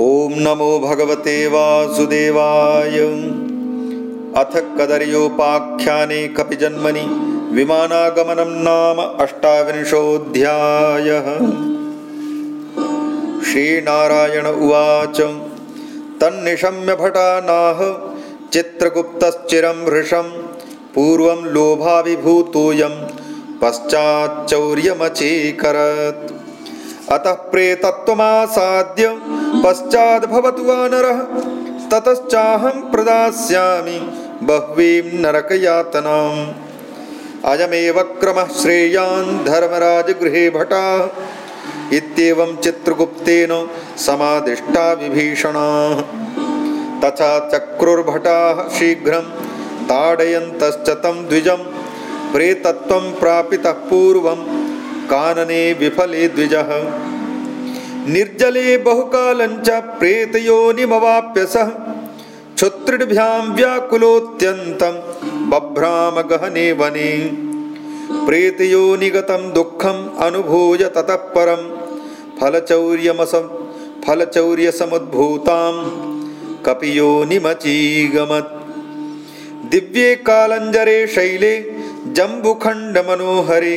ॐ नमो भगवते वासुदेवाय। अथ कदर्योपाख्याने कपिजन्मनि विमानागमनं नाम अष्टाविंशोऽध्यायः। श्रीनारायण उवाच। तन्निशम्यभटानाह चित्रगुप्तश्चिरं भृशं पूर्वं लोभाविभूतोऽयं पश्चाच्चौर्यमचीकरत् अतः प्रेतत्वमासाद्य पश्चाद्भवतु वानरः ततश्चाहं प्रदास्यामि बह्वीं नरकयातनाम्। अयमेव क्रमः श्रेयान् धर्मराजगृहे भटा। इत्येवं चित्रगुप्तेन समादिष्टा विभीषणाः। तथा चक्रुर्भटाः शीघ्रं ताडयन्तश्च तं द्विजं। प्रेतत्वं प्रापितः पूर्वं कानने विफले द्विजः। निर्जले बहुकालञ्च प्रेतयोनिमवाप्य सः क्षुत्रिभ्यां व्याकुलोऽत्यन्तं बभ्रामगहने वने। प्रेतयोनिगतं दुःखम् अनुभूय ततः परं फलचौर्यमस फलचौर्यसमुद्भूतां कपियोनिमचीगमत्। दिव्ये कालञ्जरे शैले जम्बुखण्डमनोहरे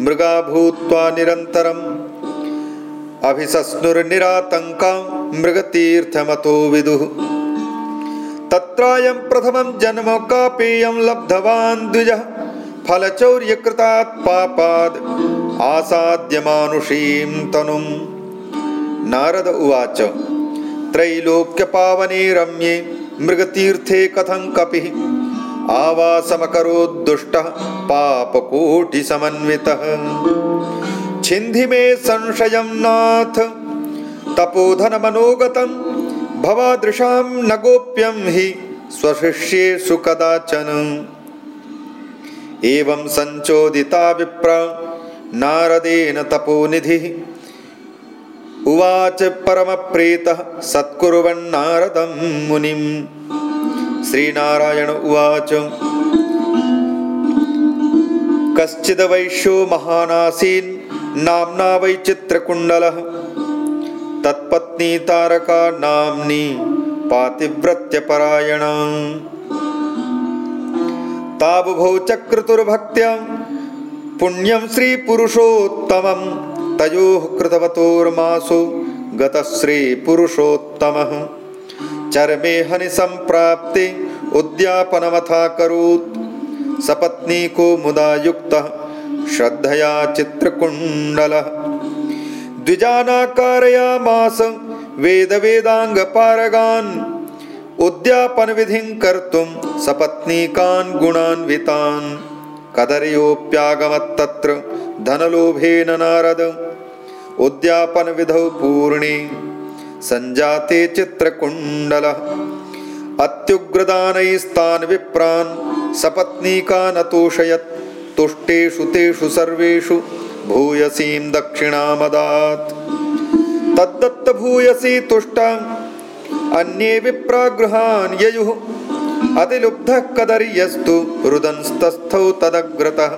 मृगा भूत्वा निरन्तरम् अभिसस्नुर्निरातङ्का मृगतीर्थमतो विदुः। तत्रायं प्रथमं जन्म कापेयं लब्धवान् द्विजः फलचौर्यकृतात् पापाद् आसाद्यमानुषीं तनुं नारद उवाच त्रैलोक्यपावने रम्ये मृगतीर्थे कथं कपिः आवासमकरोद्दुष्टः पापकोटिसमन्वितः। छिन्धि मे संशयं नाथ। तपोधनमनोगतं भवादृशां न गोप्यं हि स्वशिष्येषु कदाचन। एवं सञ्चोदिता विप्रा नारदेन तपोनिधिः। उवाच परमप्रीतः सत्कुर्वन्नारदं मुनिम् श्रीनारायण उवाच। कश्चिदवैश्यो महानासीन् नाम्ना वैचित्रकुण्डलः तत्पत्नी तारका नाम्नी पातिव्रत्यपरायणा ताबुभौ चक्रतुर्भक्त्या पुण्यं श्रीपुरुषोत्तमं। तयोः कृतवतोर्मासो गतः श्रीपुरुषोत्तमः उद्यापनमथाकरोत्। सपत्नीको मुदा युक्तः श्रद्धया चित्रकुण्डलः। द्विजानाकारयामास वेदवेदाङ्गपारगान् उद्यापनविधिं कर्तुं सपत्नीकान् गुणान्वितान्। कदर्योऽप्यागमत्तत्र धनलोभेन नारद उद्यापनविधौ पूर्णे सञ्जाते चित्रकुण्डलः। अत्युग्रदानैस्तान् विप्रान् सपत्नीकान् अतोषयत्। तुष्टेषु तेषु सर्वेषु भूयसीं दक्षिणामदात्। तद्दत्तभूयसी तुष्टा। अन्ये विप्रागृहान् ययुः। अतिलुब्धः कदर्यस्तु रुदंस्तस्थौ तदग्रतः।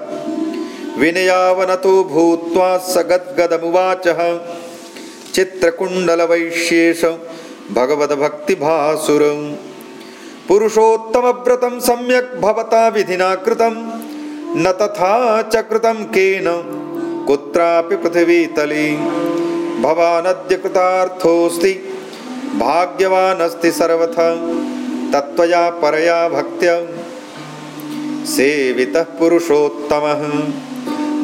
विनयावनतो भूत्वा स गद्गदमुवाचः चित्रकुण्डलवैश्येष भगवद्भक्तिभासुर। पुरुषोत्तमव्रतं सम्यक् भवता विधिना कृतं, न तथा च कृतं केन, कुत्रापि पृथिवीतले भवानद्य कृतार्थोऽस्ति भाग्यवानस्ति सर्वथा, तत्त्वया परया भक्त्या। सेवितः पुरुषोत्तमः।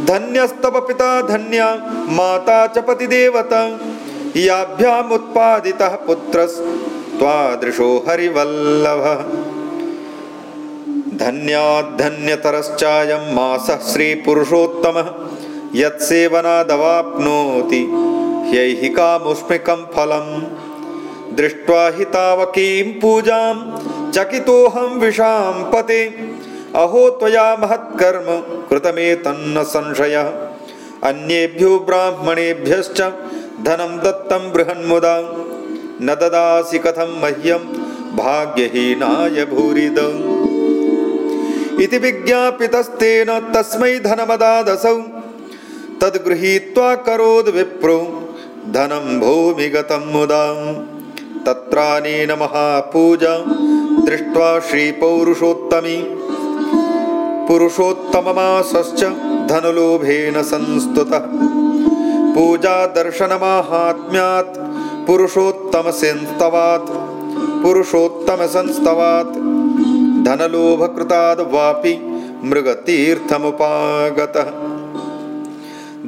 धन्यस्तव पिता धन्या, माता च पतिदेवता। याभ्यामुत्पादितः पुत्रस्त्वादृशो हरिवल्लभः। धन्याद्धन्यतरश्चायं मासः श्रीपुरुषोत्तमः यत्सेवनादवाप्नोति ह्यैहिकामुष्मिकं फलम्। दृष्ट्वा हि तावकीं पूजां चकितोऽहं विशां पते। अहो त्वया महत्कर्म कृतमेतन्न संशयः। अन्येभ्यो ब्राह्मणेभ्यश्च धनं दत्तं बृहन्मुदा न ददासि कथं मह्यं भाग्यहीनाय भूरिद। इति विज्ञापितस्तेन तस्मै धनमदादसौ। तद्गृहीत्वा करोद्विप्रो धनं भूमिगतं मुदा। तत्रानेन महापूजा दृष्ट्वा श्रीपौरुषोत्तमी। पुरुषोत्तममासश्च धनलोभेन संस्तुतः पूजादर्शनमाहात्म्यात् पुरुषोत्तमसंस्तवात् पुरुषोत्तमसंस्तवात्। धनलोभकृताद् वापि मृगतीर्थमुपागतः।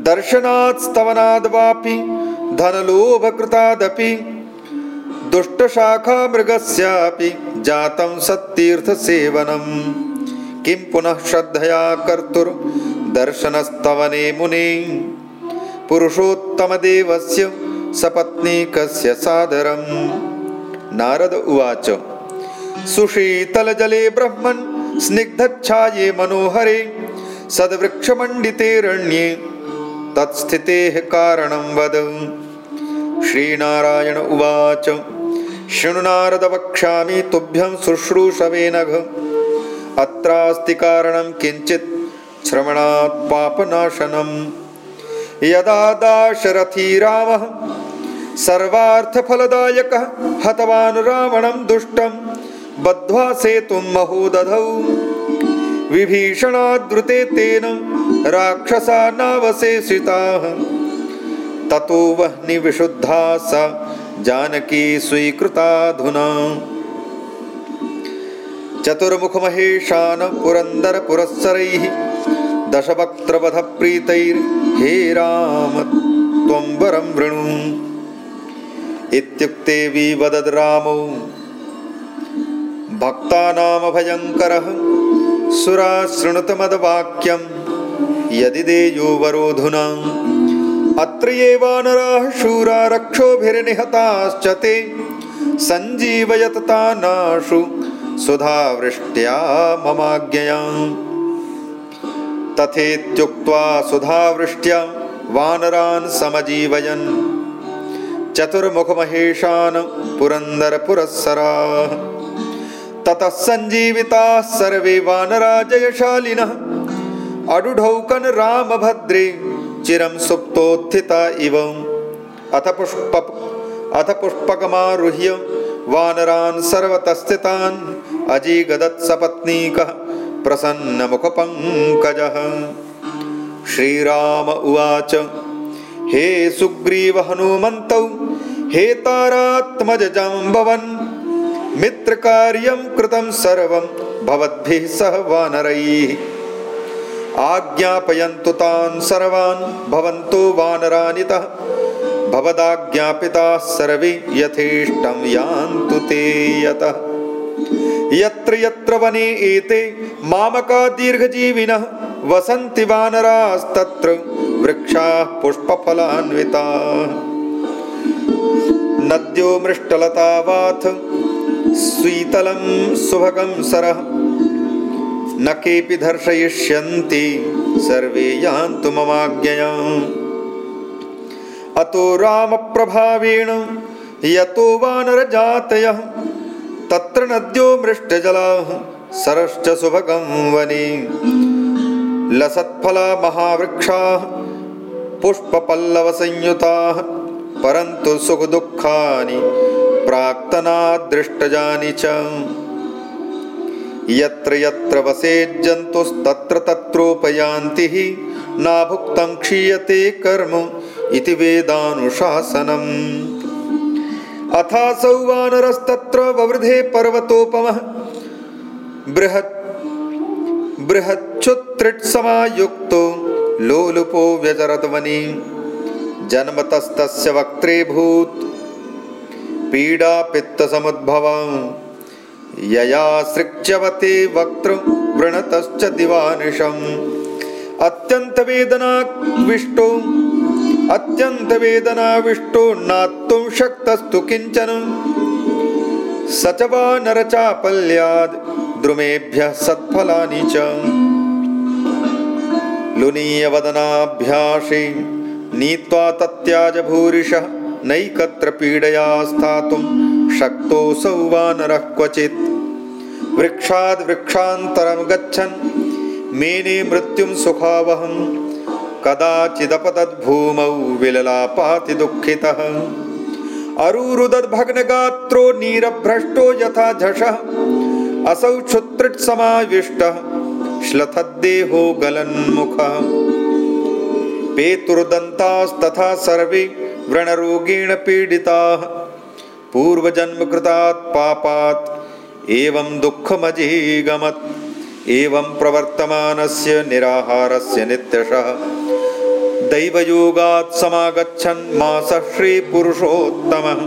दर्शनात् स्तवनाद्वापि धनलोभकृतादपि दुष्टशाखामृगस्यापि जातं सत्तीर्थसेवनं। किं पुनः श्रद्धया कर्तुर्दर्शनस्तवने मुने पुरुषोत्तमदेवस्य सपत्नीकस्य सादरम्। नारद उवाच सुशीतलजले ब्रह्मन् स्निग्धच्छाये मनोहरे सद्वृक्षमण्डितेरण्ये तत्स्थितेः कारणं वद। श्रीनारायण उवाच शृणु नारद वक्ष्यामि तुभ्यं शुश्रूषवे नघ। अत्रास्ति कारणं किञ्चित् श्रवणात् पापनाशनम् यदा दाशरथी रामः सर्वार्थफलदायकः हतवान् रावणं दुष्टं बद्ध्वा सेतुं महोदधौ। विभीषणाद्रुते तेन राक्षसा नावशेषिताः। ततो वह्निविशुद्धा सा जानकी स्वीकृताधुना। चतुर्मुखमहेशान् पुरन्दरपुरःसरैः दशवक्त्रवधप्रीतैर्हे राम त्वं वरं वृणु। इत्युक्ते विवदद् रामौ। भक्तानामभयङ्करः सुराशृणुतमद्वाक्यं यदि देयो वरोधुना अत्र एवानराः शूरा रक्षोभिर्निहताश्च ते सञ्जीवयततानाशु सुधावृष्ट्या ममाज्ञया तथेत्युक्त्वा सुधावृष्ट्या वानरान् समजीवयन्। चतुर्मुखमहेशान् पुरन्दरपुरःसराः। ततः सञ्जीविताः सर्वे वानराजयशालिनः। अडुढौकन् रामभद्रे चिरं सुप्तोत्थिता इव। अथ पुष्प अथ पुष्पकमारुह्य वानरान् सर्वतस्थितान् अजीगदत्सपत्नीकः प्रसन्नमुखपङ्कजः। श्रीराम उवाच हे सुग्रीवहनुमन्तौ हे तारात्मजजाम्बवन् मित्रकार्यं कृतं सर्वं भवद्भिः सह वानरैः। आज्ञापयन्तु तान् सर्वान् भवन्तो वानरानितः भवदाज्ञापिताः सर्वे यथेष्टं यान्तु ते यतः यत्र यत्र वने एते मामका दीर्घजीविनः वसन्ति वानरास्तत्र वृक्षाः पुष्पफलान्विताः। नद्यो मृष्टलतावाथ स्वीतलं सुभगं सरः। न केऽपि दर्शयिष्यन्ति सर्वे यान्तु ममाज्ञया। अतो रामप्रभावेण यतो वानरजातयः तत्र नद्यो मृष्टजलाः सरश्च सुभगं वने। लसत्फला महावृक्षाः पुष्पपल्लवसंयुताः परन्तु सुखदुःखानि प्राक्तनादृष्टजानि च। यत्र यत्र वसेज्जन्तुस्तत्र तत्रोपयान्ति हि नाभुक्तं क्षीयते कर्म इति वेदानुशासनम् अथासौ वानरस्तत्र ववृधे पर्वतोपमः। बृहत् बृहच्छुत्रिट्समायुक्तो लोलुपो व्यचरद्वनि जन्मतस्तस्य वक्त्रेभूत् पीडापित्तसमुद्भवा। यया सृक्ष्यवते वक्तृवृणतश्च दिवानिशम्। अत्यन्तवेदनाविष्टो अत्यन्तवेदनाविष्टो नात्तुं शक्तस्तु किञ्चन। स च वा नरचापल्याद् द्रुमेभ्यः सत्फलानि च। लुनीयवदनाभ्यासे नीत्वा तत्याजभूरिशः नैकत्र पीडया स्थातुं शक्तोऽसौ वानरः क्वचित्। वृक्षाद् वृक्षान्तरं गच्छन् मेने मृत्युं सुखावहं कदाचिदपतद्भूमौ विललापाति दुःखितः। अरुरुदद्भग्नगात्रो नीरभ्रष्टो यथा झषः। असौ क्षुत्रिट्समाविष्टः श्लथद्देहो गलन्मुखः। पेतुर्दन्तास्तथा सर्वे व्रणरोगेण पीडिताः। पूर्वजन्मकृतात् पापात् एवं दुःखमजीगमत्। एवं प्रवर्तमानस्य निराहारस्य नित्यशः दैवयोगात् समागच्छन् मासः श्रीपुरुषोत्तमः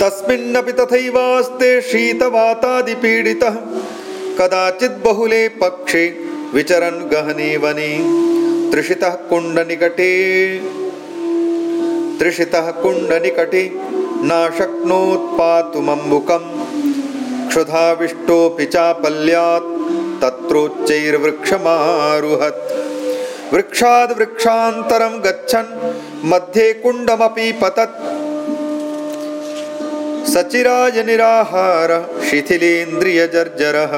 तस्मिन्नपि तथैवास्ते शीतवातादिपीडितः। कदाचित् बहुले पक्षे विचरन् गहने वने। त्रिषितः कुण्डनिकटे। त्रिषितः कुण्डनिकटे नाशक्नोत्पातुमम्बुकम्। क्षुधाविष्टोऽपि चापल्यात् तत्रोच्चैर्वृक्षमारुहत् वृक्षाद् वृक्षान्तरं गच्छन् मध्ये कुण्डमपि पतत्। सचिराय निराहार शिथिलेन्द्रियजर्जरः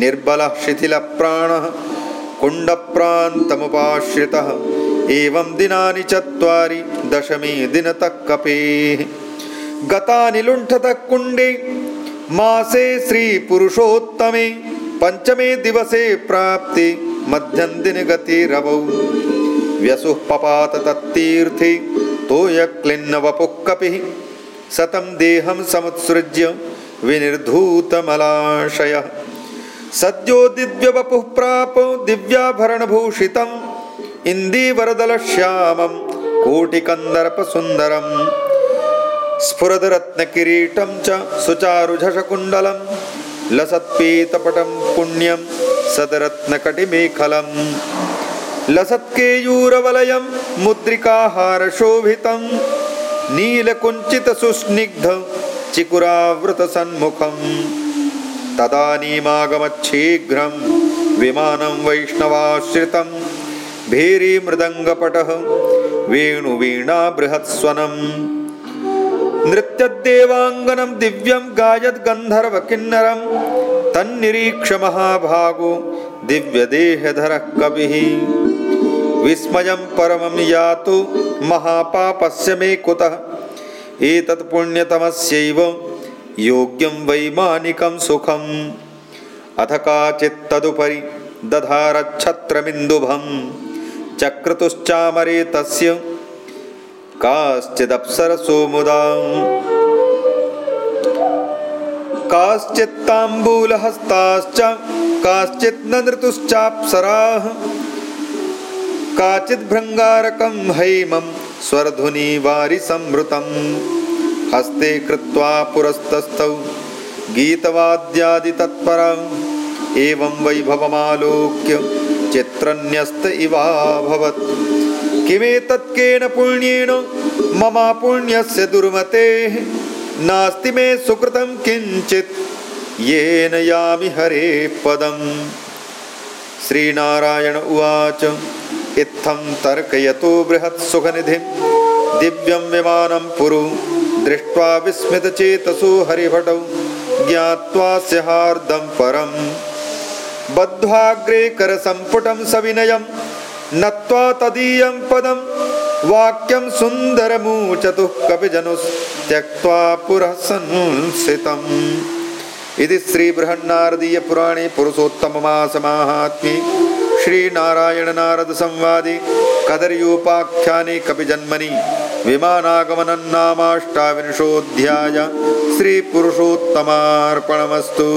निर्बलः शिथिलप्राणः कुण्डप्रान्तमुपाश्रितः। एवं दिनानि चत्वारि दशमी दिनतः कपेः गतानि लुण्ठतः कुण्डे मासे श्रीपुरुषोत्तमे पञ्चमे दिवसे प्राप्ते मध्यन्दिनगतिरवौ। व्यसुः पपात तत्तीर्थे तोयक्लिन्नवपुः कपिः सतं देहं समुत्सृज्य विनिर्धूतमलाशयः। सद्यो दिव्यवपुः प्राप दिव्याभरणभूषितम्। इन्दीवरदलश्यामं कोटिकन्दर्पसुन्दरम्। स्फुरदरत्नकिरीटं च सुचारुझषकुण्डलं लसत्पीतपटं पुण्यं सदरत्नकटिमेखलं लसत्केयूरवलयं मुद्रिकाहारशोभितं नीलकुञ्चितसुस्निग्ध चिकुरावृतसन्मुखं तदानीमागमच्छीघ्रं विमानं वैष्णवाश्रितं भेरीमृदङ्गपटः वेणुवीणा बृहत्स्वनम् नृत्यदेवाङ्गनं दिव्यं गायद्गन्धर्वकिन्नरं तन्निरीक्ष महाभागो दिव्यदेहधरः कविः विस्मयं परमं यातु महापापस्य मे कुतः। एतत् पुण्यतमस्यैव योग्यं वैमानिकं सुखम्। अथ काचित्तदुपरि दधारच्छत्रमिन्दुभं चक्रतुश्चामरे तस्य काश्चिदप्सरसो मुदा काश्चित्ताम्बूलहस्ताश्च काश्चित् न नृतुश्चाप्सराः काचिद्भृङ्गारकं हैमं स्वरधुनीवारिसंवृतं हस्ते कृत्वा पुरस्तस्थौ गीतवाद्यादितत्परम्। एवं वैभवमालोक्य चित्रन्यस्त इवाभवत्। किमेतत् केन पुण्येन ममापुण्यस्य दुर्मतेः नास्ति मे सुकृतं किञ्चित्। येन यामि हरे पदम्। श्रीनारायण उवाच। इत्थं तर्कयतो बृहत्सुखनिधिं दिव्यं विमानं पुरु दृष्ट्वा विस्मितचेतसो हरिभटौ। ज्ञात्वा स्यहार्दं परम्। बद्ध्वाग्रे करसम्पुटं सविनयं नत्वा तदीयं पदं वाक्यं सुन्दरमूचतुः कपिजनुस्त्यक्त्वा पुरः संस्थितम् इति श्रीबृहन्नारदीयपुराणे पुरुषोत्तममासमाहात्म्ये श्रीनारायणनारदसंवादे कदर्योपाख्याने कपिजन्मनि विमानागमनं नामाष्टाविंशोऽध्याय श्रीपुरुषोत्तमार्पणमस्तु